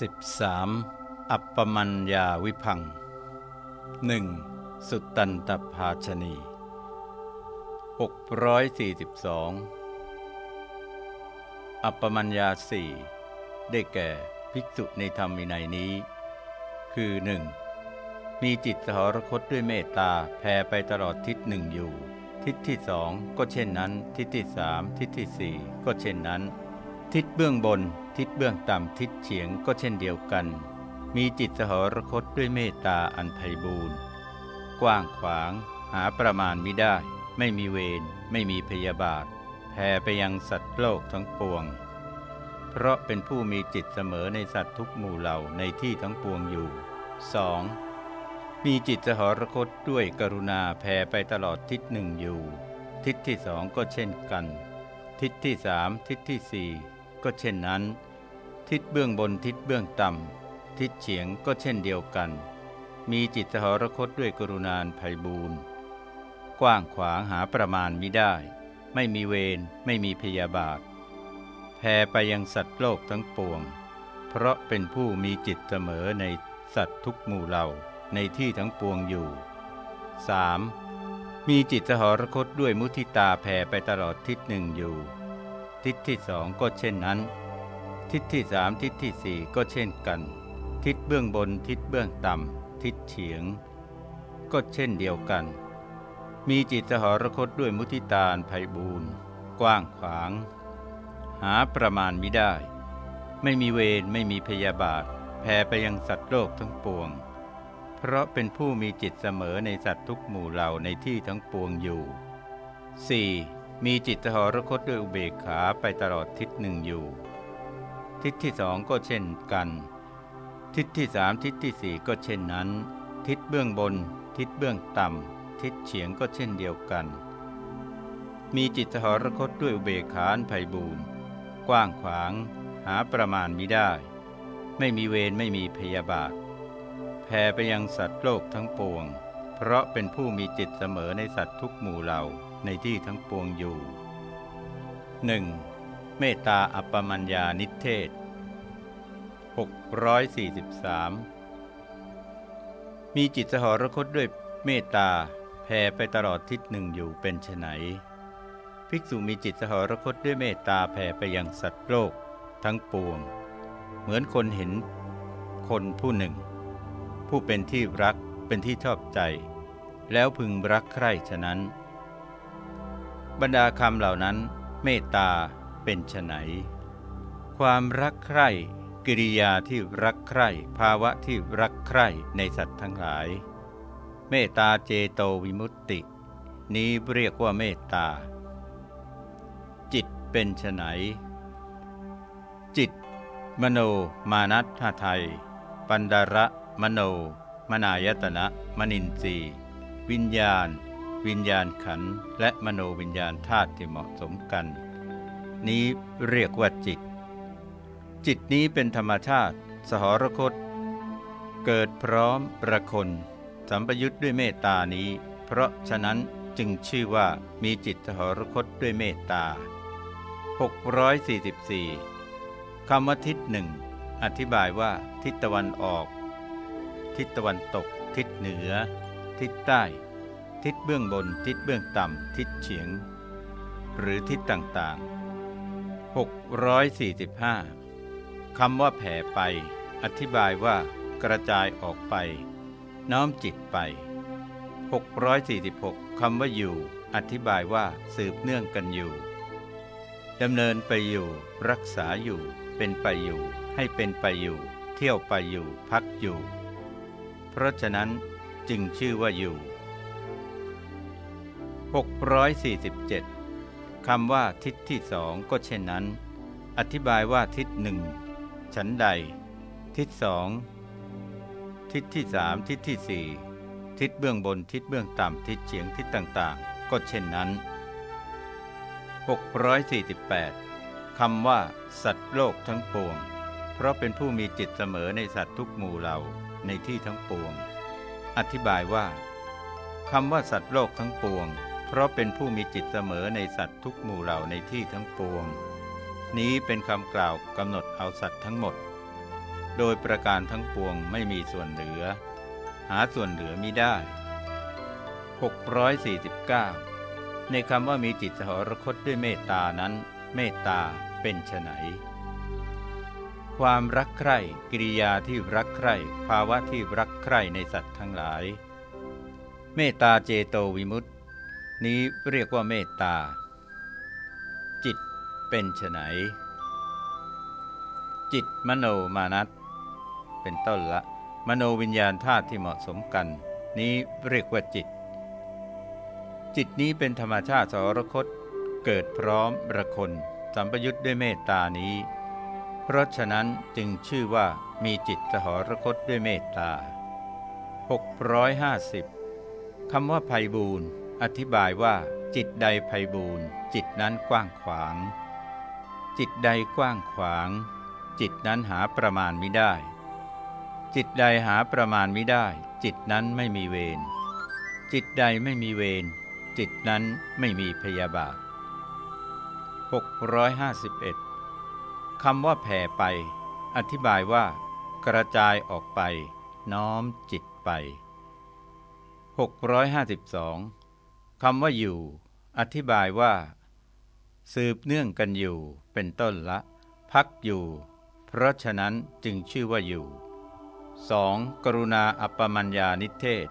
13. อัปปมัญญาวิพังหนึ่งสุตตันตภาชนี642 อัปปมัญญาสี่ได้แก่ภิกษุในธรรมวินัยนี้ คือ 1. มีจิตสหรคตด้วยเมตตาแผ่ไปตลอดทิศหนึ่งอยู่ ทิศที่สองก็เช่นนั้น ทิศที่สามทิศที่สี่ก็เช่นนั้น ทิศเบื้องบน ทิศเบื้องต่ำทิศเฉียงก็เช่นเดียวกัน มีจิตสหรคตด้วยเมตตาอันไพบูรณ์กว้างขวางหาประมาณมิได้ ไม่มีเวรไม่มีพยาบาทแผ่ไปยังสัตว์โลกทั้งปวง เพราะเป็นผู้มีจิตเสมอในสัตว์ทุกหมู่เหล่าในที่ทั้งปวงอยู่ 2. มีจิตสหรคตด้วยกรุณาแผ่ไปตลอดทิศหนึ่งอยู่ ทิศที่สองก็เช่นกัน ทิศที่สามทิศที่สี่ ก็เช่นนั้น ทิศเบื้องบนทิศเบื้องต่ำทิศเฉียงก็เช่นเดียวกัน มีจิตสหรคตด้วยกรุณาภัยบูรณ์กว้างขวางหาประมาณมิได้ ไม่มีเวรไม่มีพยาบาทแผ่ไปยังสัตว์โลกทั้งปวง เพราะเป็นผู้มีจิตเสมอในสัตว์ทุกหมู่เหล่าในที่ทั้งปวงอยู่ 3. มีจิตสหรคตด้วยมุทิตาแผ่ไปตลอดทิศหนึ่งอยู่ ทิศที่สองก็เช่นนั้น ทิศที่สามทิศที่สี่ก็เช่นกัน ทิศเบื้องบนทิศเบื้องต่ำทิศเฉียง ก็เช่นเดียวกัน มีจิตสหรคตด้วยมุทิตาภัยบูรณ์กว้างขวาง หาประมาณไมิได้ ไม่มีเวรไม่มีพยาบาทแผ่ไปยังสัตว์โลกทั้งปวง เพราะเป็นผู้มีจิตเสมอในสัตว์ทุกหมู่เหล่าในที่ทั้งปวงอยู่ 4. มีจิตหรคตด้วยอุเบกขาไปตลอดทิศหนึ่งอยู่ ทิศที่สองก็เช่นกัน ทิศที่สามทิศที่สี่ก็เช่นนั้น ทิศเบื้องบน ทิศเบื้องต่ำทิศเฉียงก็เช่นเดียวกัน มีจิตหรคตด้วยอุเบกขาไพบูรณ์กว้างขวางหาประมาณมิได้ ไม่มีเวรไม่มีพยาบาทแผ่ไปยังสัตว์โลกทั้งปวง เพราะเป็นผู้มีจิตเสมอในสัตว์ทุกหมู่เหล่าในที่ทั้งปวงอยู่ 1. เมตตาอัปปมัญญานิเทศ 643 มีจิตสหรคตด้วยเมตตาแผ่ไปตลอดทิศหนึ่งอยู่เป็นไฉนภิกษุมีจิตสหรคตด้วยเมตตาแผ่ไปยังสัตว์โลกทั้งปวง เหมือนคนเห็นคนผู้หนึ่ง ผู้เป็นที่รักเป็นที่ชอบใจ แล้วพึงรักใคร่ฉะนั้น บรรดาคำเหล่านั้น เมตตาเป็นฉไนความรักใคร่กิริยาที่รักใคร่ภาวะที่รักใคร่ในสัตว์ทั้งหลาย เมตตาเจโตวิมุตติ นี้เรียกว่าเมตตา จิตเป็นฉไนจิต มโน มานัตหไทย ปันดาระ มโน มนายตนะ มนินทรี วิญญาณ วิญญาณขันและมโนวิญญาณธาตุที่เหมาะสมกัน นี้เรียกว่าจิต จิตนี้เป็นธรรมชาติ สหรคต เกิดพร้อมประคนสัมปยุทธ์ด้วยเมตตานี้ เพราะฉะนั้นจึงชื่อว่ามีจิตสหรคตด้วยเมตตา 644 คำว่าทิศหนึ่งอธิบายว่าทิศตะวันออก ทิศตะวันตก ทิศเหนือ ทิศใต้ ทิศเบื้องบน ทิศเบื้องต่ำ ทิศเฉียง หรือทิศต่างๆ 645 คำว่าแผ่ไป อธิบายว่ากระจายออกไป น้อมจิตไป 646 คำว่าอยู่ อธิบายว่าสืบเนื่องกันอยู่ดำเนินไปอยู่ รักษาอยู่ เป็นไปอยู่ ให้เป็นไปอยู่ เที่ยวไปอยู่ พักอยู่ เพราะฉะนั้น จึงชื่อว่าอยู่ 647 คำว่าทิศที่สองก็เช่นนั้น อธิบายว่าทิศหนึ่งฉันใด ทิศสองทิศที่สามทิศที่สี่ทิศเบื้องบนทิศเบื้องต่ำทิศเฉียงทิศต่างๆ ก็เช่นนั้น 648 คำว่า สัตว์โลกทั้งปวง เพราะเป็นผู้มีจิตเสมอในสัตว์ทุกหมู่เหล่าในที่ทั้งปวง อธิบายว่าคำว่าสัตว์โลกทั้งปวง เพราะเป็นผู้มีจิตเสมอในสัตว์ทุกหมู่เหล่าในที่ทั้งปวง นี้เป็นคำกล่าวกำหนดเอาสัตว์ทั้งหมด โดยประการทั้งปวงไม่มีส่วนเหลือ หาส่วนเหลือมิได้ 649 ในคำว่ามีจิตสหรคตด้วยเมตตานั้น เมตตาเป็นไฉน ความรักใคร่กิริยาที่รักใคร่ภาวะที่รักใคร่ในสัตว์ทั้งหลาย เมตตาเจโตวิมุตติ นี้เรียกว่าเมตตา จิตเป็นไฉนจิตมโนมานัตเป็นต้นละ มโนวิญญาณธาตุที่เหมาะสมกัน นี้เรียกว่าจิต จิตนี้เป็นธรรมชาติสรคตเกิดพร้อมระคนสัมปยุทธ์ด้วยเมตตานี้ เพราะฉะนั้นจึงชื่อว่ามีจิตสหรคตด้วยเมตตา 650คำว่าภัยบูนอธิบายว่าจิตใดภัยบูนจิตนั้นกว้างขวาง จิตใดกว้างขวาง จิตนั้นหาประมาณไมิได้ จิตใดหาประมาณไมิได้ จิตนั้นไม่มีเวรจิตใดไม่มีเวรจิตนั้นไม่มีพยาบาท651 คำว่าแผ่ไป อธิบายว่า กระจายออกไป น้อมจิตไป 652คำว่าอยู่ อธิบายว่า สืบเนื่องกันอยู่เป็นต้นละ พักอยู่ เพราะฉะนั้นจึงชื่อว่าอยู่ 2. กรุณาอัปปมัญญานิเทศ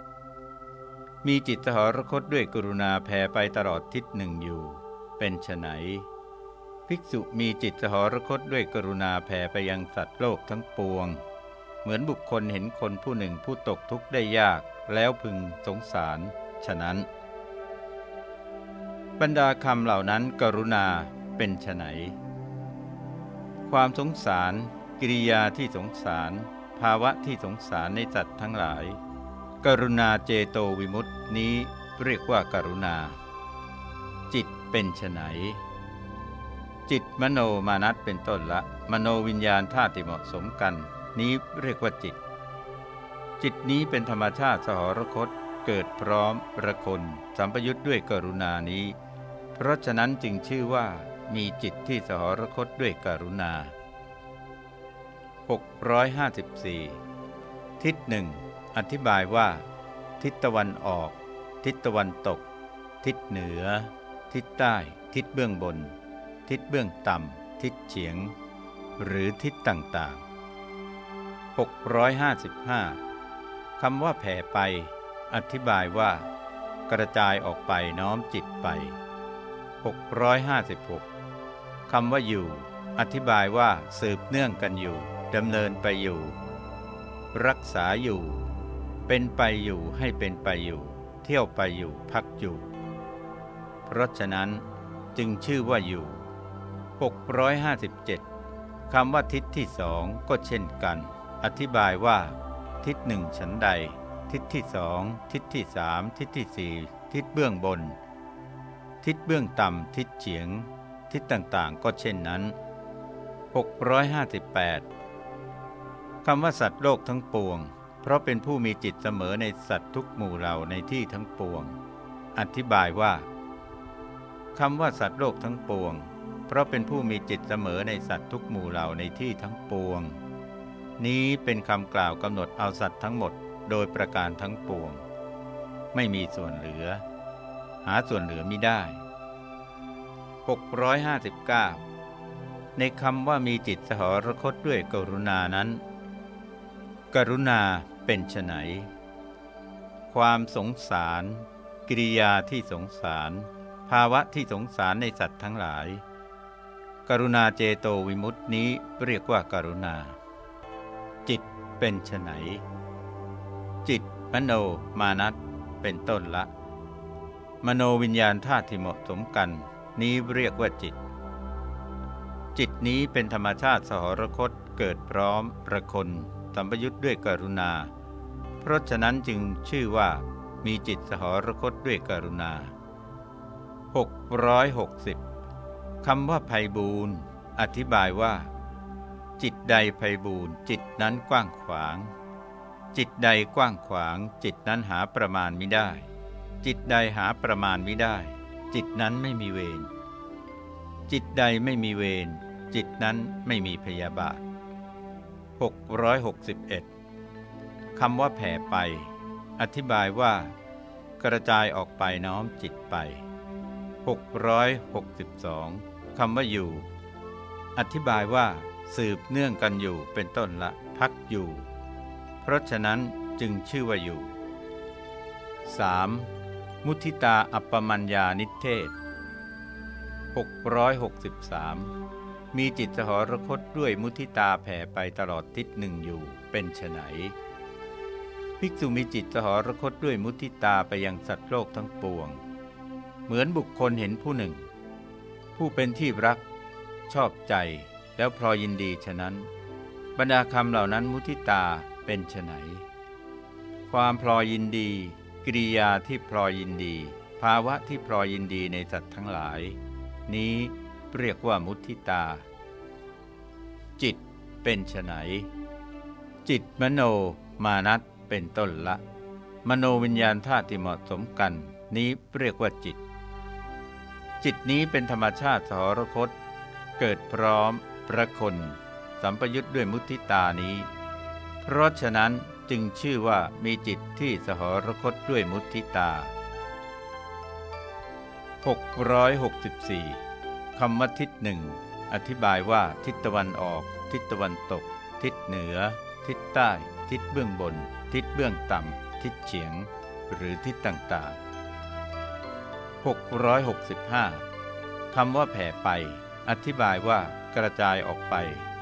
653 มีจิตสหรคตด้วยกรุณาแผ่ไปตลอดทิศหนึ่งอยู่ เป็นไฉน ภิกษุมีจิตสหรคตด้วยกรุณาแผ่ไปยังสัตว์โลกทั้งปวง เหมือนบุคคลเห็นคนผู้หนึ่งผู้ตกทุกข์ได้ยากแล้วพึงสงสาร ฉะนั้น บรรดาคำเหล่านั้นกรุณาเป็นไฉนความสงสาร กิริยาที่สงสาร ภาวะที่สงสารในสัตว์ทั้งหลาย กรุณาเจโตวิมุตตินี้เรียกว่าการุณา จิตเป็นไฉน จิตมโนมานัตเป็นต้นละ มโนวิญญาณธาตุที่เหมาะสมกัน นี้เรียกว่าจิต จิตนี้เป็นธรรมชาติสหรคต เกิดพร้อมระคนสัมปยุทธ์ด้วยกรุณานี้ เพราะฉะนั้นจึงชื่อว่ามีจิตที่สหรคตด้วยกรุณา 654 ทิศหนึ่งอธิบายว่า ทิศตะวันออก ทิศตะวันตก ทิศเหนือ ทิศใต้ ทิศเบื้องบน ทิศเบื้องต่ำ ทิศเฉียง หรือทิศต่างๆ 655 คำว่าแผ่ไป อธิบายว่า กระจายออกไปน้อมจิตไป 656 คำว่าอยู่ อธิบายว่าสืบเนื่องกันอยู่ดำเนินไปอยู่ รักษาอยู่ เป็นไปอยู่ให้เป็นไปอยู่ เที่ยวไปอยู่พักอยู่ เพราะฉะนั้นจึงชื่อว่าอยู่ 657 คำว่าทิศที่สองก็เช่นกัน อธิบายว่า ทิศหนึ่งฉันใด ทิศที่สองทิศที่สามทิศที่สี่ทิศเบื้องบน ทิศเบื้องต่ำทิศเฉียง ทิศต่างๆ ก็เช่นนั้น 658 คำว่าสัตว์โลกทั้งปวง เพราะเป็นผู้มีจิตเสมอในสัตว์ทุกหมู่เหล่าในที่ทั้งปวง อธิบายว่าคำว่าสัตว์โลกทั้งปวง เพราะเป็นผู้มีจิตเสมอในสัตว์ทุกหมู่เหล่าในที่ทั้งปวง นี้เป็นคำกล่าวกำหนดเอาสัตว์ทั้งหมดโดยประการทั้งปวง ไม่มีส่วนเหลือ หาส่วนเหลือมิได้ 659 ในคำว่ามีจิตสหรคตด้วยกรุณานั้น กรุณาเป็นไฉนความสงสาร กิริยาที่สงสาร ภาวะที่สงสารในสัตว์ทั้งหลาย กรุณาเจโตวิมุตตินี้เรียกว่าการุณา จิตเป็นไฉนจิตมโนมานัตเป็นต้นละ มโนวิญญาณธาตุที่เหมาะสมกัน นี้เรียกว่าจิต จิตนี้เป็นธรรมชาติสหรคตเกิดพร้อมประคนสัมปยุทธ์ด้วยกรุณา เพราะฉะนั้นจึงชื่อว่ามีจิตสหรคตด้วยกรุณา 660 คำว่าภัยบูนอธิบายว่า จิตใดภัยบูนจิตนั้นกว้างขวาง จิตใดกว้างขวาง จิตนั้นหาประมาณไม่ได้ จิตใดหาประมาณไม่ได้ จิตนั้นไม่มีเวรจิตใดไม่มีเวรจิตนั้นไม่มีพยาบาท 661คำว่าแผ่ไป อธิบายว่า กระจายออกไปน้อมจิตไป 662คำว่าอยู่ อธิบายว่า สืบเนื่องกันอยู่เป็นต้นละพักอยู่ เพราะฉะนั้นจึงชื่อว่าอยู่ 3. มุทิตาอัปปมัญญานิเทศ 663 มีจิตสหรคตด้วยมุทิตาแผ่ไปตลอดทิศหนึ่งอยู่เป็นไฉนภิกษุมีจิตสหรคตด้วยมุทิตาไปยังสัตว์โลกทั้งปวง เหมือนบุคคลเห็นผู้หนึ่ง ผู้เป็นที่รัก ชอบใจแล้วพลอยยินดีฉะนั้น บรรดาคำเหล่านั้นมุทิตาเป็นไฉนความพลอยยินดี กิริยาที่พลอยยินดี ภาวะที่พลอยยินดีในสัตว์ทั้งหลาย นี้เรียกว่ามุทิตา จิตเป็นไฉนจิตมโนมานัตเป็นต้นละ มโนวิญญาณธาตุที่เหมาะสมกัน นี้เรียกว่าจิต จิตนี้เป็นธรรมชาติสหรคต เกิดพร้อม ประคนสัมปยุทธ์ด้วยมุทิตานี้ เพราะฉะนั้นจึงชื่อว่ามีจิตที่สหรคตด้วยมุทิตา 664คำว่าทิศหนึ่งอธิบายว่าทิศตะวันออก ทิศตะวันตก ทิศเหนือ ทิศใต้ ทิศเบื้องบน ทิศเบื้องต่ำทิศเฉียง หรือทิศต่างๆ 665 คำว่าแผ่ไป อธิบายว่ากระจายออกไป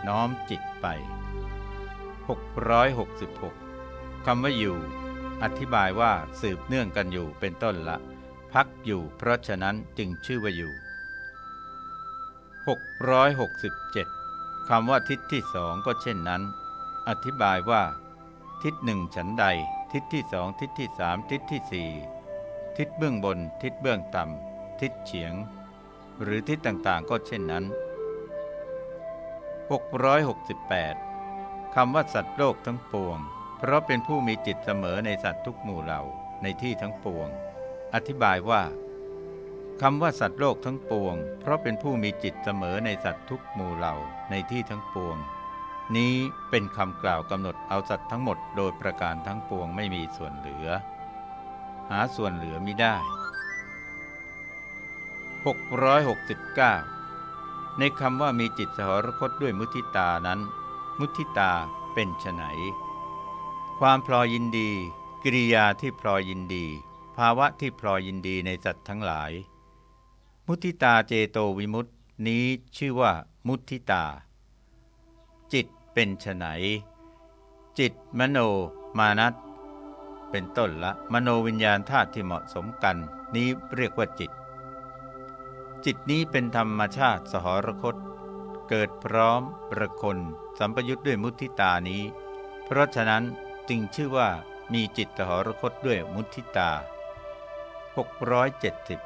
น้อมจิตไป 666 คำว่าอยู่ อธิบายว่าสืบเนื่องกันอยู่เป็นต้นละ พักอยู่เพราะฉะนั้นจึงชื่อว่าอยู่ 667 คำว่าทิศที่สองก็เช่นนั้น อธิบายว่า ทิศหนึ่งฉันใด ทิศที่สองทิศที่สามทิศที่สี่ ทิศเบื้องบน ทิศเบื้องต่ำ ทิศเฉียง หรือทิศต่างๆ ก็เช่นนั้น 668คำว่าสัตว์โลกทั้งปวง เพราะเป็นผู้มีจิตเสมอในสัตว์ทุกหมู่เหล่าในที่ทั้งปวง อธิบายว่าคำว่าสัตว์โลกทั้งปวง เพราะเป็นผู้มีจิตเสมอในสัตว์ทุกหมู่เหล่าในที่ทั้งปวง นี้เป็นคำกล่าวกำหนดเอาสัตว์ทั้งหมดโดยประการทั้งปวงไม่มีส่วนเหลือ หาส่วนเหลือมิได้ 669 ในคำว่ามีจิตสหรคตด้วยมุทิตานั้น มุทิตาเป็นไฉนความพลอยยินดี กิริยาที่พลอยยินดี ภาวะที่พลอยยินดีในสัตว์ทั้งหลาย มุทิตาเจโตวิมุตตินี้ชื่อว่ามุทิตา จิตเป็นไฉนจิตมโนมานัต เป็นต้นละ มโนวิญญาณธาตุที่เหมาะสมกัน นี้เรียกว่าจิต จิตนี้เป็นธรรมชาติสหรคต เกิดพร้อมประคนสัมปยุทธ์ด้วยมุทิตานี้ เพราะฉะนั้นจึงชื่อว่ามีจิตสหรคตด้วยมุทิตา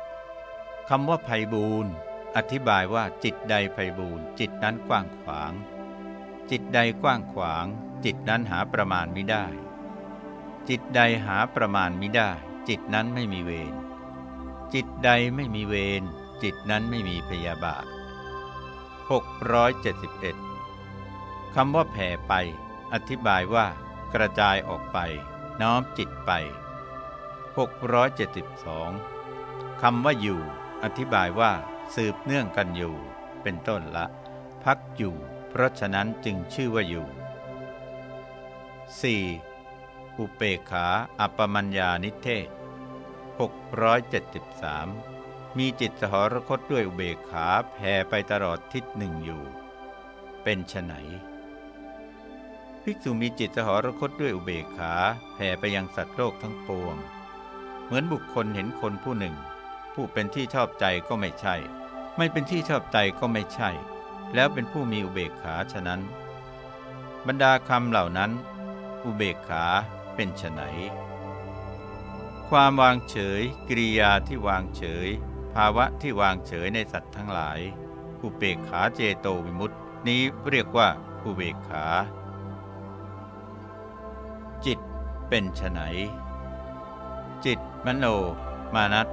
670คำว่าภัยบูนอธิบายว่าจิตใดภัยบูนจิตนั้นกว้างขวาง จิตใดกว้างขวาง จิตนั้นหาประมาณไมิได้ จิตใดหาประมาณมิได้ จิตนั้นไม่มีเวรจิตใดไม่มีเวรจิตนั้นไม่มีพยาบาท 671 คำว่าแผ่ไป อธิบายว่า กระจายออกไป น้อมจิตไป 672 คำว่าอยู่ อธิบายว่าสืบเนื่องกันอยู่ เป็นต้นละ พักอยู่ เพราะฉะนั้นจึงชื่อว่าอยู่ 4. อุเปกขาอัปปมัญญานิเทศ 673 มีจิตสหรคตด้วยอุเบกขาแผ่ไปตลอดทิศหนึ่งอยู่ เป็นไฉนภิกษุมีจิตสหรคตด้วยอุเบกขาแผ่ไปยังสัตว์โลกทั้งปวง เหมือนบุคคลเห็นคนผู้หนึ่ง ผู้เป็นที่ชอบใจก็ไม่ใช่ ไม่เป็นที่ชอบใจก็ไม่ใช่ แล้วเป็นผู้มีอุเบกขาฉะนั้น บรรดาคำเหล่านั้น อุเบกขา เป็นไฉนความวางเฉย กิริยาที่วางเฉย ภาวะที่วางเฉยในสัตว์ทั้งหลาย อุเบกขาเจโตวิมุตติ นี้เรียกว่าอุเบกขา จิตเป็นไฉนจิต มโน มานัต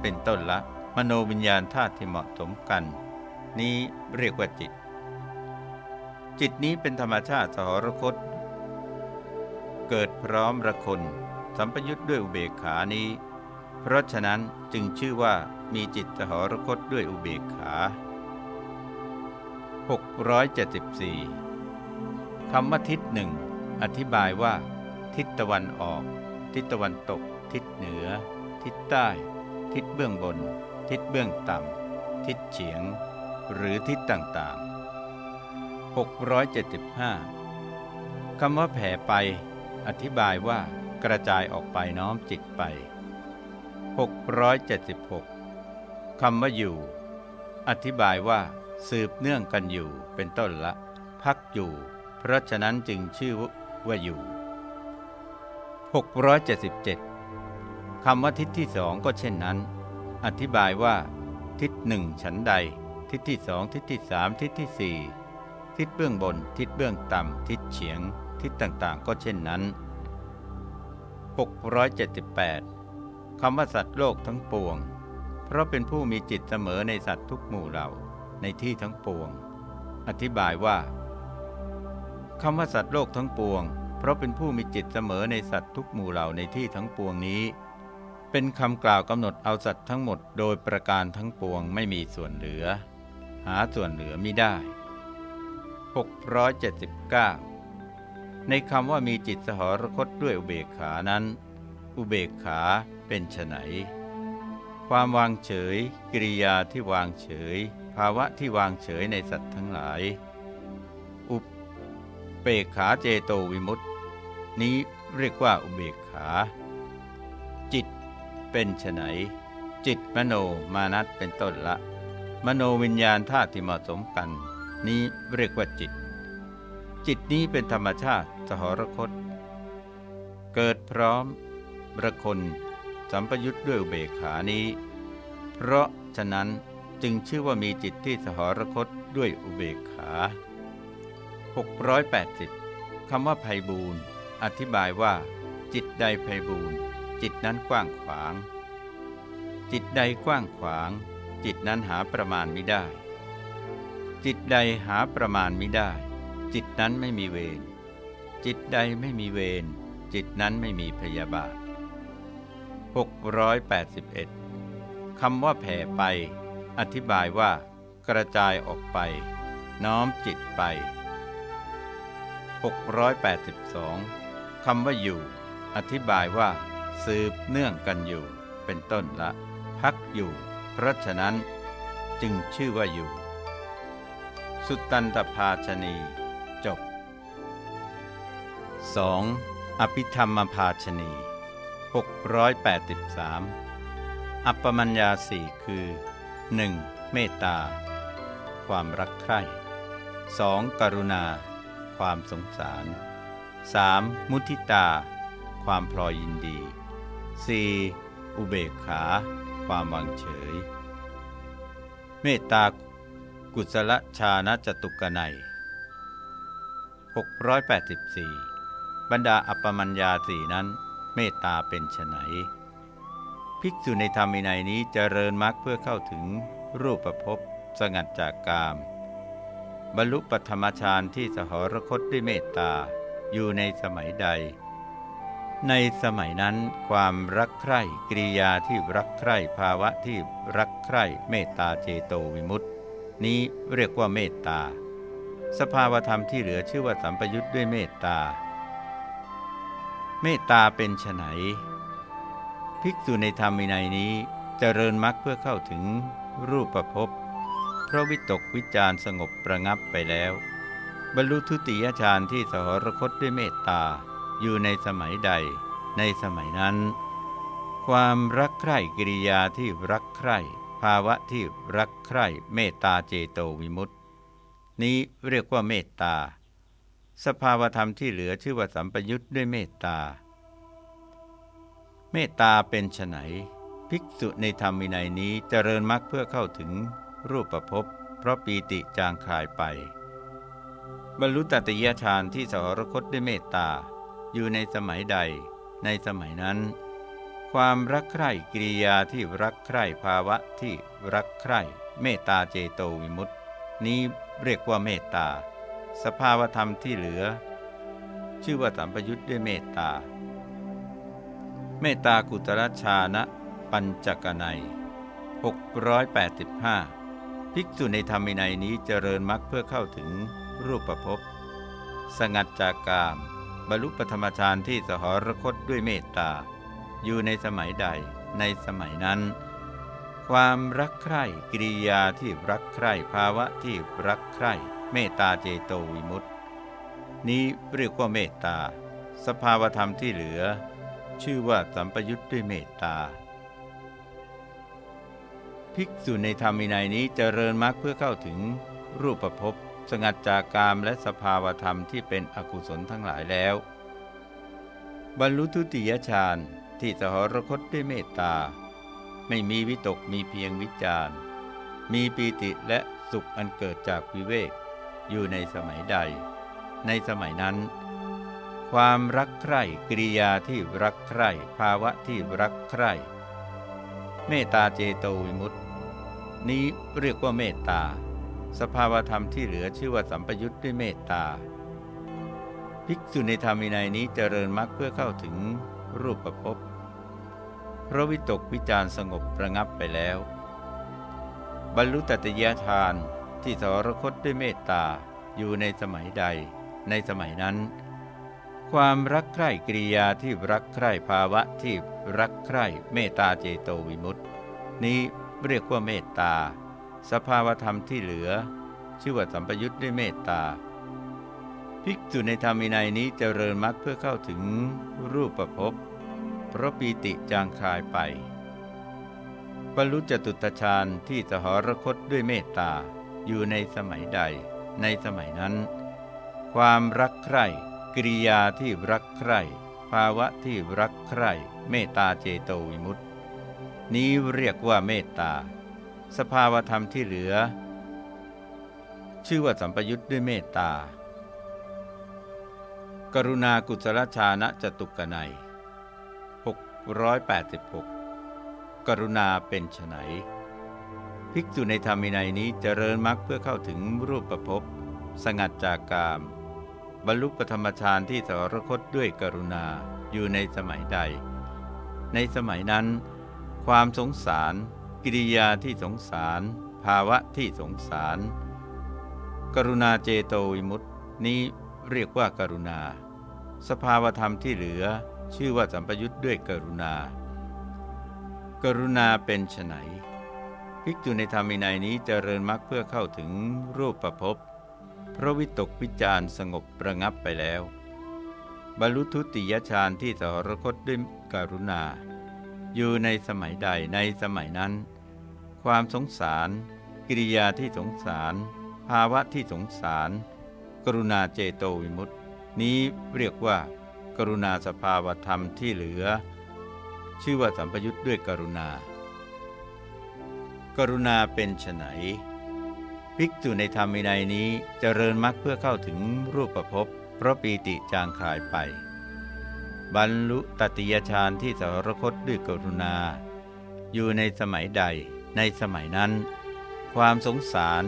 เป็นต้นละ มโนวิญญาณธาตุที่เหมาะสมกัน นี้เรียกว่าจิต จิตนี้เป็นธรรมชาติสหรคต เกิดพร้อมระคนสัมปยุทธ์ด้วยอุเบกขานี้ เพราะฉะนั้นจึงชื่อว่ามีจิตสหรคตด้วยอุเบกขา 674คำว่าทิศหนึ่งอธิบายว่า ทิศตะวันออก ทิศตะวันตก ทิศเหนือ ทิศใต้ ทิศเบื้องบน ทิศเบื้องต่ำ ทิศเฉียง หรือทิศต่างๆ 675คำว่าแผ่ไป อธิบายว่ากระจายออกไปน้อมจิตไป 676คำว่าอยู่ อธิบายว่า สืบเนื่องกันอยู่เป็นต้นละ พักอยู่ เพราะฉะนั้นจึงชื่อว่าอยู่ 677คำว่าทิศที่สองก็เช่นนั้น อธิบายว่า ทิศหนึ่งฉันใด ทิศที่สองทิศที่สามทิศที่สี่ทิศเบื้องบน ทิศเบื้องต่ำทิศเฉียง ทิศต่างๆ ก็เช่นนั้น 678คำว่าสัตว์โลกทั้งปวง เพราะเป็นผู้มีจิตเสมอในสัตว์ทุกหมู่เหล่าในที่ทั้งปวง อธิบายว่าคำว่าสัตว์โลกทั้งปวง เพราะเป็นผู้มีจิตเสมอในสัตว์ทุกหมู่เหล่าในที่ทั้งปวงนี้ เป็นคำกล่าวกำหนดเอาสัตว์ทั้งหมดโดยประการทั้งปวงไม่มีส่วนเหลือ หาส่วนเหลือไม่ได้ 679 ในคำว่ามีจิตสหรคตด้วยอุเบกขานั้น อุเบกขาเป็นไฉนความวางเฉย กิริยาที่วางเฉย ภาวะที่วางเฉยในสัตว์ทั้งหลาย อุเบกขาเจโตวิมุตติ นี้เรียกว่าอุเบกขา จิตเป็นไฉนจิตมโนมานัตเป็นต้นละ มโนวิญญาณธาตุที่เหมาะสมกัน นี้เรียกว่าจิต จิตนี้เป็นธรรมชาติสหรคต เกิดพร้อมประคนสัมปยุทธ์ด้วยอุเบกขานี้ เพราะฉะนั้นจึงชื่อว่ามีจิตที่สหรคตด้วยอุเบกขา 680คำว่าภัยบูนอธิบายว่า จิตใดภัยบูนจิตนั้นกว้างขวาง จิตใดกว้างขวาง จิตนั้นหาประมาณไม่ได้ จิตใดหาประมาณไม่ได้ จิตนั้นไม่มีเวร จิตใดไม่มีเวร จิตนั้นไม่มีพยาบาท 681คำว่าแผ่ไป อธิบายว่า กระจายออกไป น้อมจิตไป 682คำว่าอยู่ อธิบายว่า สืบเนื่องกันอยู่ เป็นต้นละ พักอยู่ เพราะฉะนั้น จึงชื่อว่าอยู่ สุตตันตภาชนี 2. อภิธรรมภาชนี683 อัปปมัญญาสี่คือ 1. เมตตา ความรักใคร่ 2. กรุณา ความสงสาร 3. มุทิตา ความพลอยยินดี 4. อุเบกขา ความวางเฉย เมตตา กุศลชาณจตุกนัย684 บรรดาอัปปมัญญาสี่นั้น เมตตาเป็นไฉนภิกษุในธรรมินัยนี้เจริญมรรคเพื่อเข้าถึงรูปภพสงัดจากกาม บรรลุปธรรมฌานที่สหรคตด้วยเมตตาอยู่ในสมัยใด ในสมัยนั้นความรักใคร่กิริยาที่รักใคร่ภาวะที่รักใคร่เมตตาเจโตวิมุตติ นี้เรียกว่าเมตตา สภาวธรรมที่เหลือชื่อว่าสัมปยุทธ์ด้วยเมตตา เมตตาเป็นไฉนภิกษุในธรรมวินัยนี้จเจริญมรรคเพื่อเข้าถึงรูปประพบเพราะวิตกวิจารสงบประงับไปแล้ว บรรลุทุติยฌานที่สหรคตด้วยเมตตาอยู่ในสมัยใด ในสมัยนั้น ความรักใคร่กิริยาที่รักใคร่ ภาวะที่รักใคร่เมตตาเจโตวิมุตติ นี้เรียกว่าเมตตา สภาวธรรมที่เหลือชื่อว่าสัมปยุทธ์ด้วยเมตตา เมตตาเป็นไฉนภิกษุในธรรมวินัยนี้เจริญมรรคเพื่อเข้าถึงรูปประพบเพราะปีติจางคายไป บรรลุตติยฌานที่สหรคตด้วยเมตตา อยู่ในสมัยใด ในสมัยนั้น ความรักใคร่กิริยาที่รักใคร่ภาวะที่รักใคร่เมตตาเจโตวิมุตติ นี้เรียกว่าเมตตา สภาวธรรมที่เหลือ ชื่อว่าสัมปยุทธ์ด้วยเมตตา เมตตากุตรชานะ ปัญจกนัย685 ภิกษุในธรรมินัยนี้เจริญมรรคเพื่อเข้าถึงรูปประพบสงัดจากกาม บรรลุปธรรมฌานที่สหรคตด้วยเมตตา อยู่ในสมัยใดในสมัยนั้น ความรักใคร่กิริยาที่รักใคร่ภาวะที่รักใคร่ เมตตาเจโตวิมุตติ นี้เรียกว่าเมตตา สภาวธรรมที่เหลือ ชื่อว่าสัมปยุทธ์ด้วยเมตตา ภิกษุในธรรมินัยนี้เจริญมรรคเพื่อเข้าถึงรูปภพสงัดจากกามและสภาวธรรมที่เป็นอกุศลทั้งหลายแล้ว บรรลุทุติยฌานที่สหรคตด้วยเมตตา ไม่มีวิตกมีเพียงวิจารมีปีติและสุขอันเกิดจากวิเวก อยู่ในสมัยใด ในสมัยนั้น ความรักใคร่กิริยาที่รักใคร่ภาวะที่รักใคร่เมตตาเจโตวิมุตติ นี้เรียกว่าเมตตา สภาวธรรมที่เหลือชื่อว่าสัมปยุทธ์ด้วยเมตตา ภิกษุในธรรมินัยนี้เจริญมรรคเพื่อเข้าถึงรูปประพบพระวิตกวิจารสงบระงับไปแล้ว บรรลุตัตยทาน ที่สรคตด้วยเมตตาอยู่ในสมัยใด ในสมัยนั้น ความรักใคร่กิริยาที่รักใคร่ภาวะที่รักใคร่เมตตาเจโตวิมุตตินี้เรียกว่าเมตตา สภาวธรรมที่เหลือ ชื่อว่าสัมปยุทธ์ด้วยเมตตาภิกษุในธรรมินัยนี้เจริญมรรคเพื่อเข้าถึงรูปประพบเพราะปีติจางคลายไป บรรลุจตุตฌานที่สหรคตด้วยเมตตา อยู่ในสมัยใด ในสมัยนั้น ความรักใคร่กิริยาที่รักใคร่ภาวะที่รักใคร่เมตตาเจโตวิมุตติ นี้เรียกว่าเมตตา สภาวธรรมที่เหลือ ชื่อว่าสัมปยุทธ์ด้วยเมตตา กรุณากุศลชานะจตุกนัย686 กรุณาเป็นไฉน ภิกษุในธรรมินัยนี้เจริญมรรคเพื่อเข้าถึงรูปประพบสงัดจากกาม บรรลุปธรรมฌานที่สรคตด้วยกรุณาอยู่ในสมัยใด ในสมัยนั้น ความสงสาร กิริยาที่สงสาร ภาวะที่สงสาร กรุณาเจโตวิมุตตินี้เรียกว่าการุณา สภาวธรรมที่เหลือชื่อว่าสัมปยุทธ์ด้วยกรุณา กรุณาเป็นไฉน ภิกษุในธรรมินัยนี้เจริญมรรคเพื่อเข้าถึงรูปประพบพระวิตกวิจารสงบประงับไปแล้ว บรรลุทุติยฌานที่สหรคตด้วยกรุณา อยู่ในสมัยใดในสมัยนั้น ความสงสาร กิริยาที่สงสาร ภาวะที่สงสาร กรุณาเจโตวิมุตติ นี้เรียกว่า กรุณาสภาวธรรมที่เหลือ ชื่อว่าสัมปยุทธ์ด้วยกรุณา กรุณาเป็นไฉนภิกษุในธรรมินัยนี้จเจริญมรรคเพื่อเข้าถึงรูปประพบเพราะปีติจางคลายไป บรรลุตติยฌานที่สารคตด้วยกรุณา อยู่ในสมัยใด ในสมัยนั้น ความสงสาร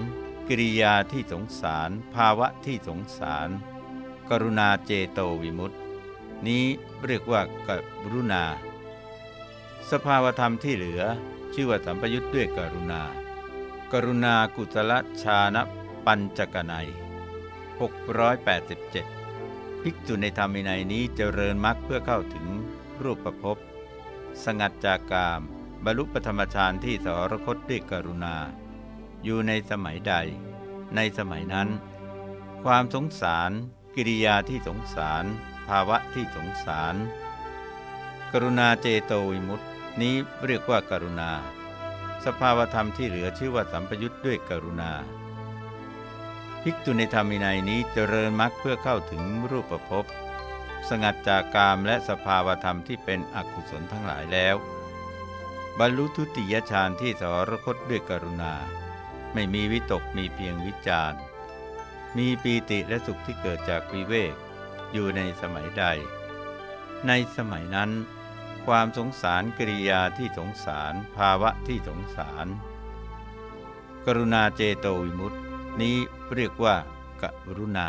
กิริยาที่สงสาร ภาวะที่สงสาร กรุณาเจโตวิมุตติ นี้เรียกว่ากรุณา สภาวธรรมที่เหลือ ชื่อว่าสัมปยุทธ์ด้วยกรุณา กรุณากุศลชานะปัญจกนัย687 ภิกษุในธรรมินัยนี้เจริญมรรคเพื่อเข้าถึงรูปประพบสงัดจากกาม บรรลุปธรรมฌานที่สรคตด้วยกรุณา อยู่ในสมัยใด ในสมัยนั้น ความสงสาร กิริยาที่สงสาร ภาวะที่สงสาร กรุณาเจโตวิมุตติ นี้เรียกว่าการุณา สภาวธรรมที่เหลือชื่อว่าสัมปยุทธ์ด้วยกรุณา ภิกษุในธรรมินัยนี้เจริญมรรคเพื่อเข้าถึงรูปภพสงัดจากกามและสภาวธรรมที่เป็นอกุศลทั้งหลายแล้ว บรรลุทุติยฌานที่สรคตด้วยกรุณา ไม่มีวิตกมีเพียงวิจารมีปีติและสุขที่เกิดจากวิเวกอยู่ในสมัยใด ในสมัยนั้น ความสงสารกิริยาที่สงสาร ภาวะที่สงสาร กรุณาเจโตวิมุตติ นี้เรียกว่ากรุณา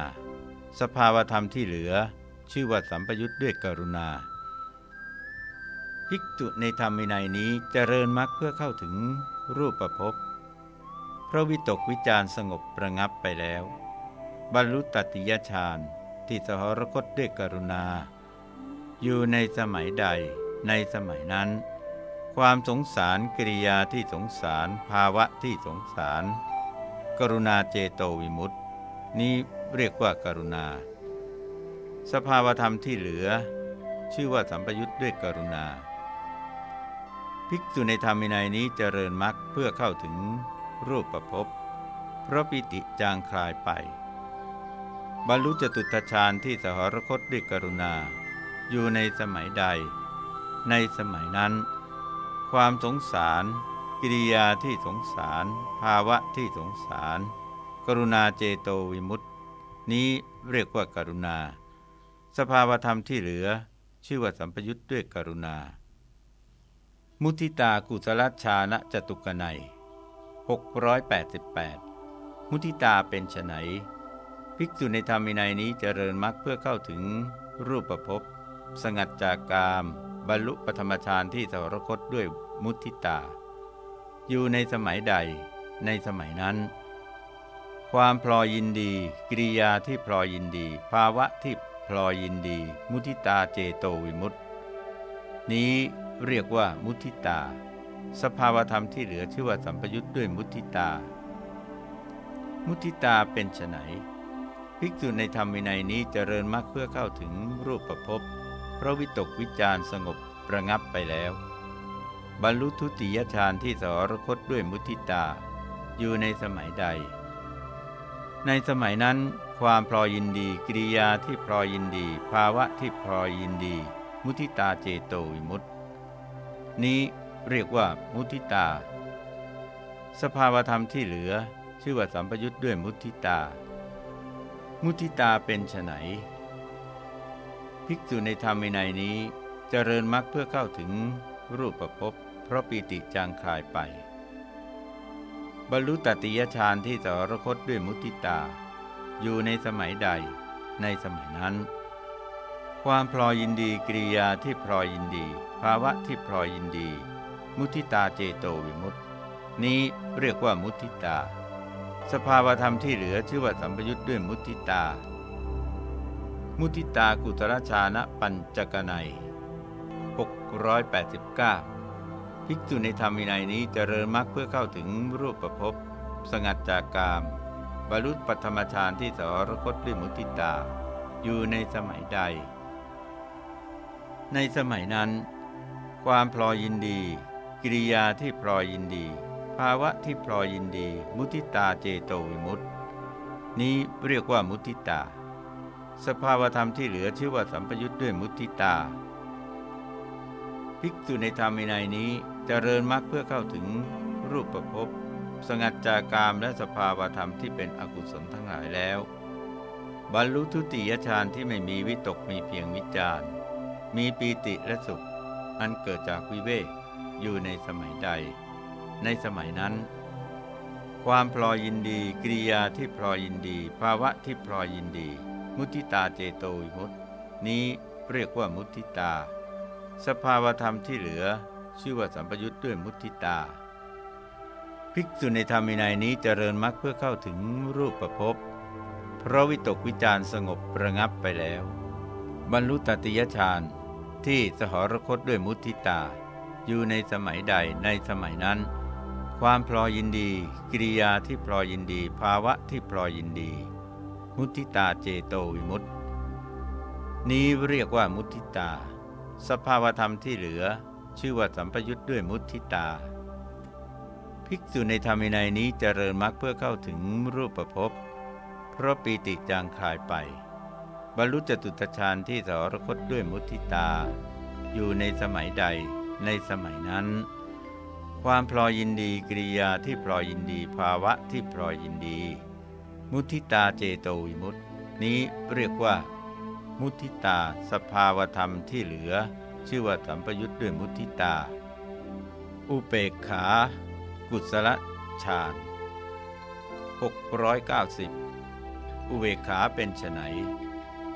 สภาวธรรมที่เหลือ ชื่อว่าสัมปยุทธ์ด้วยกรุณา ภิกษุในธรรมินัยนี้จเจริญมรรคเพื่อเข้าถึงรูปประพบพระวิตกวิจารสงบประงับไปแล้ว บรรลุตติยฌานที่สหรคตด้วยกรุณา อยู่ในสมัยใด ในสมัยนั้น ความสงสารกิริยาที่สงสารภาวะที่สงสาร กรุณาเจโตวิมุตติ นี้เรียกว่ากรุณา สภาวธรรมที่เหลือ ชื่อว่าสัมปยุทธ์ด้วยกรุณา ภิกษุในธรรมินัยนี้เจริญมรรคเพื่อเข้าถึงรูปประพบเพราะปิติจางคลายไป บรรลุจตุตฌานที่สหรคตด้วยกรุณา อยู่ในสมัยใด ในสมัยนั้น ความสงสาร กิริยาที่สงสาร ภาวะที่สงสาร กรุณาเจโตวิมุตติ นี้เรียกว่ากรุณา สภาวธรรมที่เหลือ ชื่อว่าสัมปยุทธ์ด้วยกรุณา มุทิตากุศลชานะจตุกนัย688 มุทิตาเป็นไนภิกษุในธรรมินัยนี้เจริญมรรคเพื่อเข้าถึงรูปประพบสงัดจากกาม บรรลุปธรรมฌานที่สวรคตด้วยมุทิตา อยู่ในสมัยใดในสมัยนั้น ความพลอยินดี กิริยาที่พลอยินดี ภาวะที่พลอยินดี มุทิตาเจโตวิมุตติ นี้เรียกว่ามุทิตา สภาวธรรมที่เหลือชื่อว่าสัมปยุทธ์ด้วยมุทิตา มุทิตาเป็นไนภิกษุในธรรมวินัยนี้เจริญมรรคเพื่อเข้าถึงรูปประพบ พระวิตกวิจารสงบประงับไปแล้ว บรรลุทุติยฌานที่สรคตด้วยมุทิตา อยู่ในสมัยใด ในสมัยนั้น ความพลอยินดีกิริยาที่พลอยินดี ภาวะที่พลอยินดี มุทิตาเจโตวิมุตติ นี้เรียกว่ามุทิตา สภาวธรรมที่เหลือ ชื่อว่าสัมปยุทธ์ด้วยมุทิตา มุทิตาเป็นไฉน ภิกษุในธรรมินัยนี้จเจริญมรรคเพื่อเข้าถึงรูปประพบเพราะปีติจางคลายไป บรรลุตติยฌานที่สรคตด้วยมุทิตา อยู่ในสมัยใดในสมัยนั้น ความพลอยยินดีกิริยาที่พลอยยินดี ภาวะที่พลอยยินดี มุทิตาเจโตวิมุตติ นี้เรียกว่ามุทิตา สภาวธรรมที่เหลือชื่อว่าสัมปยุทธ์ด้วยมุทิตา มุทิตากุตรชานะปัญจกนัย689 ภิกษุในธรรมวินัยนี้จเจริญมรรคเพื่อเข้าถึงรูปประพบสงัดจากกาม บรรลุปัธรรมฌานที่สรคตด้วยมุทิตา อยู่ในสมัยใด ในสมัยนั้น ความพลอยินดี กิริยาที่พลอยยินดี ภาวะที่พลอยยินดี มุติตาเจโตวิมุตติ นี้เรียกว่ามุติตา สภาวธรรมที่เหลือชื่อว่าสัมปยุทธ์ด้วยมุติตา ภิกษุในธรรมินัยนี้จเจริญมรรคเพื่อเข้าถึงรูปประพบสงัดจากกามและสภาวธรรมที่เป็นอกุศลทั้งหลายแล้ว บรรลุทุติยฌานที่ไม่มีวิตกมีเพียงวิจารมีปีติและสุข อันเกิดจากวิเวกอยู่ในสมัยใด ในสมัยนั้น ความพลอยยินดีกิริยาที่พลอยยินดี ภาวะที่พลอยยินดี มุติตาเจโตวิมุตตินี้เรียกว่ามุติตา สภาวธรรมที่เหลือ ชื่อว่าสัมปยุทธ์ด้วยมุติตา ภิกษุในธรรมินัยนี้เจริญมรรคเพื่อเข้าถึงรูปประพบเพราะวิตกวิจารสงบระงับไปแล้ว บรรลุตติยฌานที่สหรคตด้วยมุติตา อยู่ในสมัยใดในสมัยนั้น ความพลอยินดี กิริยาที่พลอยินดี ภาวะที่พลอยินดี มุติตาเจโตวิมุตติ นี้เรียกว่ามุติตา สภาวธรรมที่เหลือ ชื่อว่าสัมปยุทธ์ด้วยมุติตา ภิกษุในธรรมินัยนี้เจริญมรรคเพื่อเข้าถึงรูปประพบเพราะปีติจางคลายไป บรรลุจตุตฌานที่สรคตด้วยมุติตา อยู่ในสมัยใดในสมัยนั้น ความพลอยยินดีกิริยาที่พลอยยินดีภาวะที่พลอยยินดี มุทิตาเจโตวิมุตติ นี้เรียกว่า มุทิตาสภาวธรรมที่เหลือ ชื่อว่าสัมปยุทธ์ด้วยมุทิตา อุเปกขา กุศลฌาน690 อุเบกขาเป็นไฉน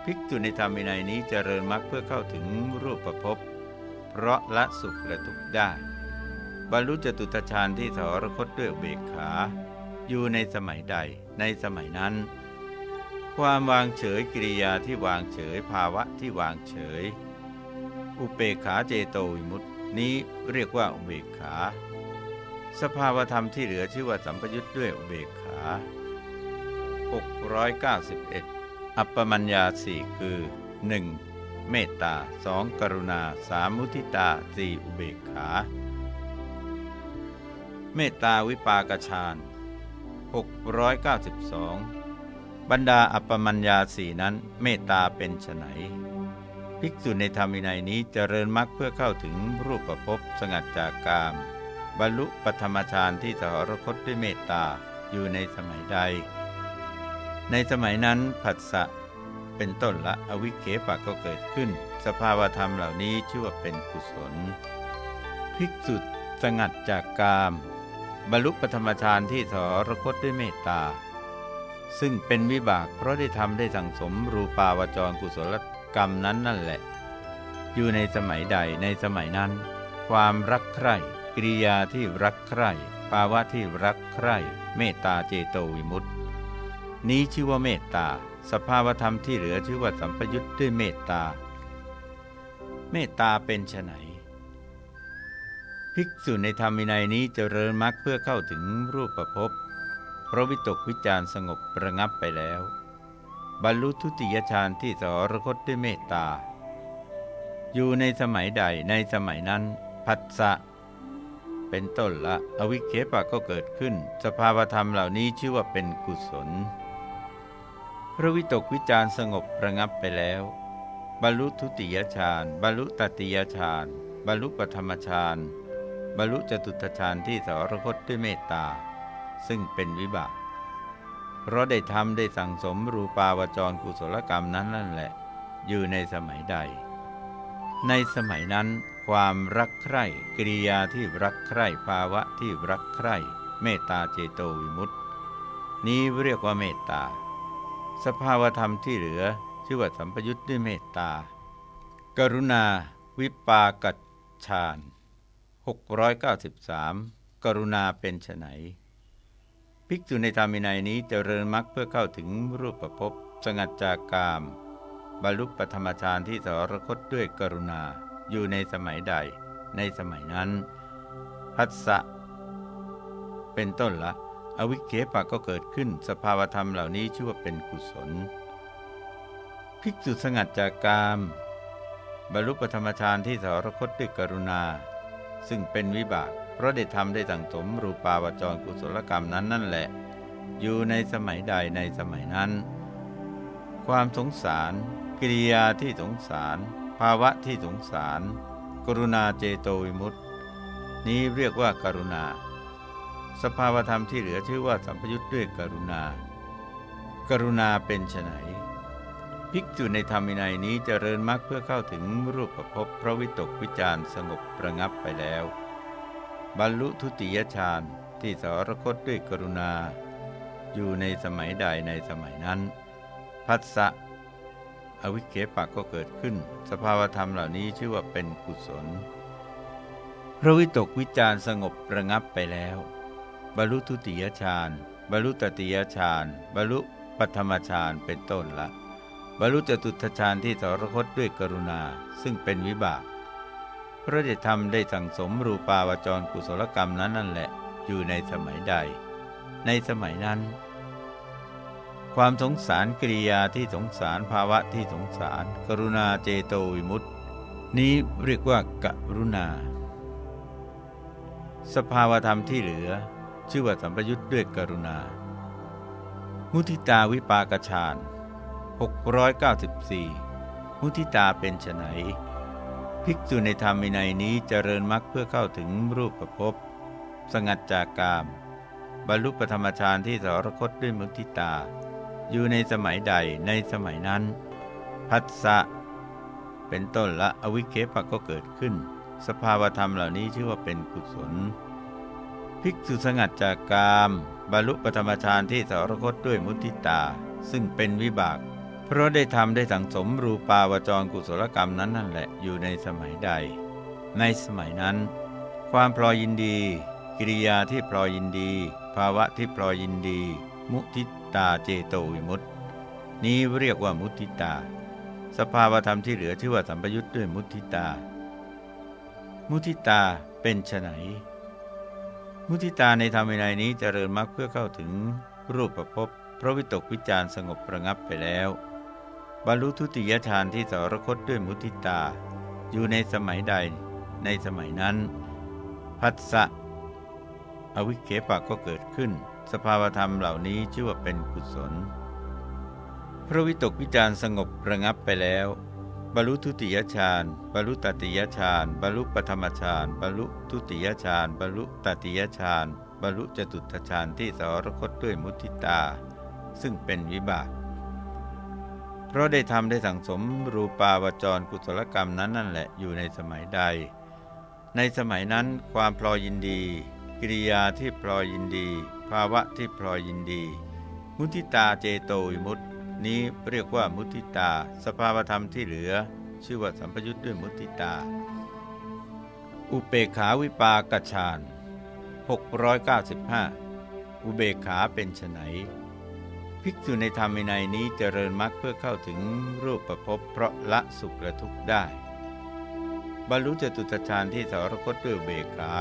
ภิกษุในธรรมินัยนี้เจริญมรรคเพื่อเข้าถึงรูปประพบเพราะละสุขและทุกข์ได้ บรรลุจตุตฌานที่ถอรคตด้วยอุเบกขา อยู่ในสมัยใด ในสมัยนั้น ความวางเฉยกิริยาที่วางเฉยภาวะที่วางเฉย อุเบกขาเจโตวิมุตตินี้เรียกว่าอุเบกขา สภาวธรรมที่เหลือชื่อว่าสัมปยุทธ์ด้วยอุเบกขา 691 อัปปมัญญาสี่คือ 1. เมตตา 2. กรุณา 3. มุทิตา 4. อุเบกขา เมตตาวิปากฌาน 692 บรรดาอัปปมัญญาสี่นั้นเมตตาเป็นไฉนภิกษุในธรรมินัยนี้เจริญมรรคเพื่อเข้าถึงรูปประพบสงัดจากกาม บรรลุปธรรมฌานที่สหรคตด้วยเมตตาอยู่ในสมัยใด ในสมัยนั้นผัสสะเป็นต้นละอวิเคปะก็เกิดขึ้น สภาวธรรมเหล่านี้ชื่อว่าเป็นกุศล ภิกษุสงัดจากกาม บรรลุปธรรมฌานที่สรคตด้วยเมตตา ซึ่งเป็นวิบากเพราะได้ทำได้สั่งสมรูปาวจรกุศลกรรมนั้นนั่นแหละ อยู่ในสมัยใดในสมัยนั้น ความรักใคร่กิริยาที่รักใคร่ภาวะที่รักใคร่เมตตาเจโตวิมุตตินี้ชื่อว่าเมตตา สภาวธรรมที่เหลือชื่อว่าสัมปยุทธ์ด้วยเมตตา เมตตาเป็นไฉน ภิกษุในธรรมินัยนี้เจริญมรรคเพื่อเข้าถึงรูปประพบเพราะวิตกวิจารสงบระงับไปแล้ว บรรลุทุติยฌานที่สรคตด้วยเมตตา อยู่ในสมัยใดในสมัยนั้น พัสสะเป็นต้นละอวิเคปะก็เกิดขึ้น สภาวธรรมเหล่านี้ชื่อว่าเป็นกุศล พระวิตกวิจารสงบระงับไปแล้ว บรรลุทุติยฌานบรรลุตติยฌานบรรลุปธรรมฌาน บรรลุจตุตฌานที่สรคตด้วยเมตตา ซึ่งเป็นวิบาก เพราะได้ทำได้สั่งสมรูปาวจรกุศลกรรมนั้นนั่นแหละ อยู่ในสมัยใด ในสมัยนั้น ความรักใคร่กิริยาที่รักใคร่ภาวะที่รักใคร่ เมตตาเจโตวิมุตติ นี้เรียกว่าเมตตา สภาวธรรมที่เหลือชื่อว่าสัมปยุทธ์ด้วยเมตตา กรุณาวิปากัฌาน 693 กรุณาเป็นไนภิกษุในธรรมินัยนี้จเจริญมรรคเพื่อเข้าถึงรูปประพสงัดจากกาม บรรลุปธรรมฌานที่สรคตด้วยกรุณาอยู่ในสมัยใด ในสมัยนั้นพัสสะเป็นต้นละ อวิเคปะก็เกิดขึ้น สภาวธรรมเหล่านี้ชื่อว่าเป็นกุศล ภิกษุสงัดจากกาม บรรลุปธรรมฌานที่สรคตด้วยกรุณา ซึ่งเป็นวิบากเพราะได้ทำได้สั่งสมรูปาวจรกุศลกรรมนั้นนั่นแหละ อยู่ในสมัยใดในสมัยนั้น ความสงสารกิริยาที่สงสาร ภาวะที่สงสาร กรุณาเจโตวิมุตตินี้เรียกว่าการุณา สภาวธรรมที่เหลือชื่อว่าสัมพยุตด้วยกรุณา กรุณาเป็นไฉน ภิกษุในธรรมินัยนี้จเจริญมรรคเพื่อเข้าถึงรูปประพบพระวิตกวิจารสงบประงับไปแล้ว บรรลุทุติยฌานที่สรคตด้วยกรุณา อยู่ในสมัยใดในสมัยนั้น พัสสะอวิเคปะก็เกิดขึ้น สภาวธรรมเหล่านี้ชื่อว่าเป็นกุศล พระวิตกวิจารสงบประงับไปแล้ว บรรลุทุติยฌานบรรลุตติยฌานบรรลุปัธมฌานเป็นต้นละ บรรลุจตุตฌานที่สรคตด้วยกรุณาซึ่งเป็นวิบาก พระเดชธรรมได้สั่งสมรูปาวจรกุศลกรรมนั้นนั่นแหละอยู่ในสมัยใด ในสมัยนั้น ความสงสารกิริยาที่สงสารภาวะที่สงสาร กรุณาเจโตวิมุตติ นี้เรียกว่ากรุณา สภาวธรรมที่เหลือ ชื่อว่าสัมปยุทธ์ด้วยกรุณา มุทิตาวิปากฌาน 694 มุทิตาเป็นไฉนภิกษุในธรรมินัยนี้เจริญมรรคเพื่อเข้าถึงรูปประพบสงัดจากกาม บรรลุปธรรมฌานที่สรคตด้วยมุทิตา อยู่ในสมัยใดในสมัยนั้น พัสสะเป็นต้นละอวิเคปะก็เกิดขึ้น สภาวธรรมเหล่านี้ชื่อว่าเป็นกุศล ภิกษุสงัดจากกาม บรรลุปฐมฌานที่สรคตด้วยมุติตา ซึ่งเป็นวิบาก เพราะได้ทำได้สังสมรูปาวจรกุศลกรรมนั้นนั่นแหละอยู่ในสมัยใด ในสมัยนั้น ความพลอยยินดี กิริยาที่พลอยยินดี ภาวะที่พลอยยินดี มุทิตาเจโตวิมุตติ นี้เรียกว่ามุติตา สภาวธรรมที่เหลือชื่อว่าสัมปยุทธ์ด้วยมุติตา มุทิตาเป็นไฉนมุทิตาในธรรมในนี้เจริญมรรคเพื่อเข้าถึงรูปประพบพระวิตกวิจารสงบประงับไปแล้ว บรรลุทุติยฌานที่สรคตด้วยมุทิตา อยู่ในสมัยใดในสมัยนั้น พัสสะอวิเคปะก็เกิดขึ้น สภาวธรรมเหล่านี้ชื่อว่าเป็นกุศล พระวิตกวิจารสงบระงับไปแล้ว บรรลุทุติยฌานบรรลุตติยฌานบรรลุปฐมฌานบรรลุทุติยฌานบรรลุตติยฌานบรรลุจตุตฌานที่สรคตด้วยมุทิตา ซึ่งเป็นวิบาก เพราะได้ทำได้สั่งสมรูปาวจรกุศลกรรมนั้นนั่นแหละอยู่ในสมัยใด ในสมัยนั้นความพลอยยินดี กิริยาที่พลอยยินดี ภาวะที่พลอยยินดี มุทิตาเจโตวิมุตตินี้เรียกว่ามุติตา สภาวธรรมที่เหลือ ชื่อว่าสัมปยุทธ์ด้วยมุติตา อุเบกขาวิปากฌาน695 อุเบขาเป็นไฉน ภิกษุในธรรมินัยนี้เจริญมรรคเพื่อเข้าถึงรูปประพบเพราะละสุขและทุกข์ได้ บรรลุจตุตฌานที่สรคตด้วยเบกขา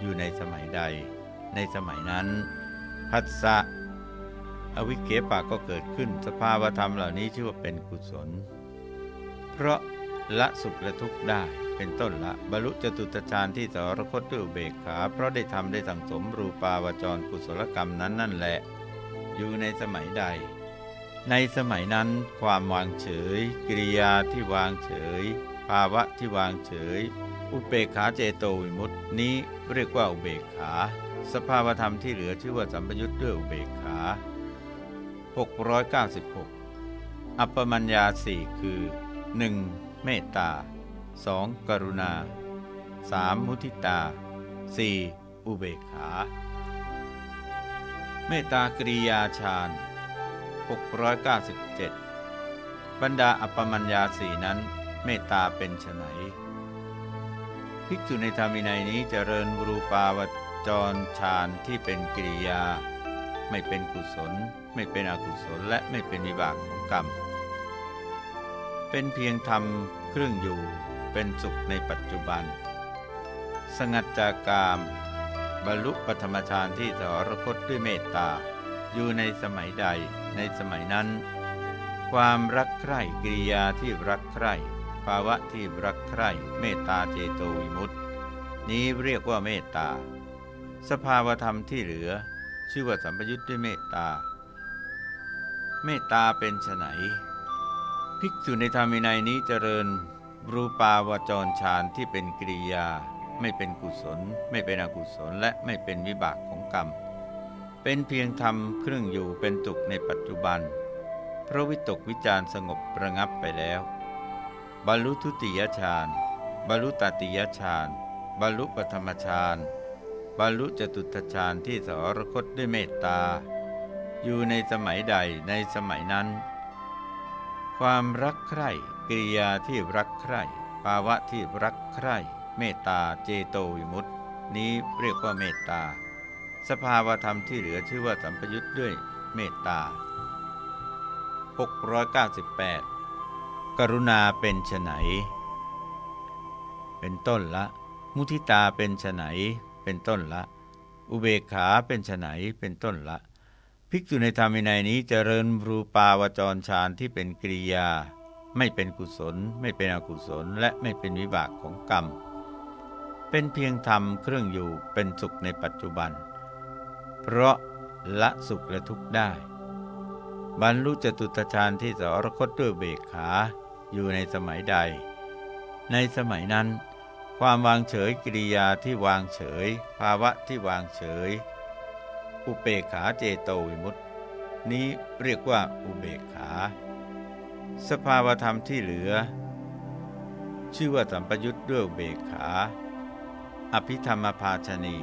อยู่ในสมัยใด ในสมัยนั้นพัสสะอวิเคปะก็เกิดขึ้นสภาวธรรมเหล่านี้ชื่อว่าเป็นกุศล เพราะละสุขและทุกข์ได้เป็นต้นละบรรลุจตุตฌานที่สรคตด้วยเบกขา เพราะได้ทำได้สังสมรูปาวจรกุศลกรรมนั้นนั่นแหละ อยู่ในสมัยใด ในสมัยนั้นความวางเฉย กิริยาที่วางเฉย ภาวะที่วางเฉย อุเบกขาเจโตวิมุตตินี้เรียกว่าอุเบกขา สภาวธรรมที่เหลือชื่อว่าสัมปยุทธ์ด้วยอุเบกขา 696 อัปปมัญญาสี่คือ 1. เมตตา 2. กรุณา 3. มุทิตา 4. อุเบกขา เมตตากริยาฌาน697 บรรดาอัปปมัญญาสี่นั้น เมตตาเป็นไฉนภิกษุในธรรมินัยนี้เจริญรูปาวจรฌานที่เป็นกิริยา ไม่เป็นกุศล ไม่เป็นอกุศลและไม่เป็นวิบากของกรรม เป็นเพียงทำเครื่องอยู่เป็นสุขในปัจจุบัน สงัดจากกาม บรรลุปธรรมฌานที่สรคตด้วยเมตตา อยู่ในสมัยใดในสมัยนั้น ความรักใคร่กิริยาที่รักใคร่ ภาวะที่รักใคร่ เมตตาเจโตวิมุตติ นี้เรียกว่าเมตตา สภาวธรรมที่เหลือ ชื่อว่าสัมปยุทธ์ด้วยเมตตา เมตตาเป็นไฉนภิกษุในธรรมินัยนี้เจริญรูปาวจรฌานที่เป็นกิริยา ไม่เป็นกุศล ไม่เป็นอกุศลและไม่เป็นวิบากของกรรม เป็นเพียงธรรมเครื่องอยู่เป็นตุกในปัจจุบันพระวิตกวิจารสงบประงับไปแล้ว บรรลุทุติยฌานบรรลุตติยฌานบรรลุปธรรมฌานบรรลุจตุตฌานที่สรคตด้วยเมตตา อยู่ในสมัยใดในสมัยนั้น ความรักใคร่กิริยาที่รักใคร่ ภาวะที่รักใคร่ เมตตาเจโตวิมุตตินี้เรียกว่าเมตตา สภาวธรรมที่เหลือชื่อว่าสัมปยุทธ์ด้วยเมตตา 698 กรุณาเป็นไฉนเป็นต้นละ มุทิตาเป็นไฉนเป็นต้นละ อุเบกขาเป็นไฉนเป็นต้นละ ภิกษุในธรรมินัยนี้เจริญรูปาวจรฌานที่เป็นกิริยา ไม่เป็นกุศล ไม่เป็นอกุศล และไม่เป็นวิบากของกรรม เป็นเพียงธรรมเครื่องอยู่เป็นสุขในปัจจุบัน เพราะละสุขและทุกข์ได้ บรรลุจตุตฌานที่สรคตด้วยเบกขาอยู่ในสมัยใด ในสมัยนั้น ความวางเฉยกิริยาที่วางเฉย ภาวะที่วางเฉย อุเบกขาเจโตวิมุตติ นี้เรียกว่าอุเบกขา สภาวธรรมที่เหลือ ชื่อว่าสัมปยุทธ์ด้วยเบกขา อภิธรรมภาชนี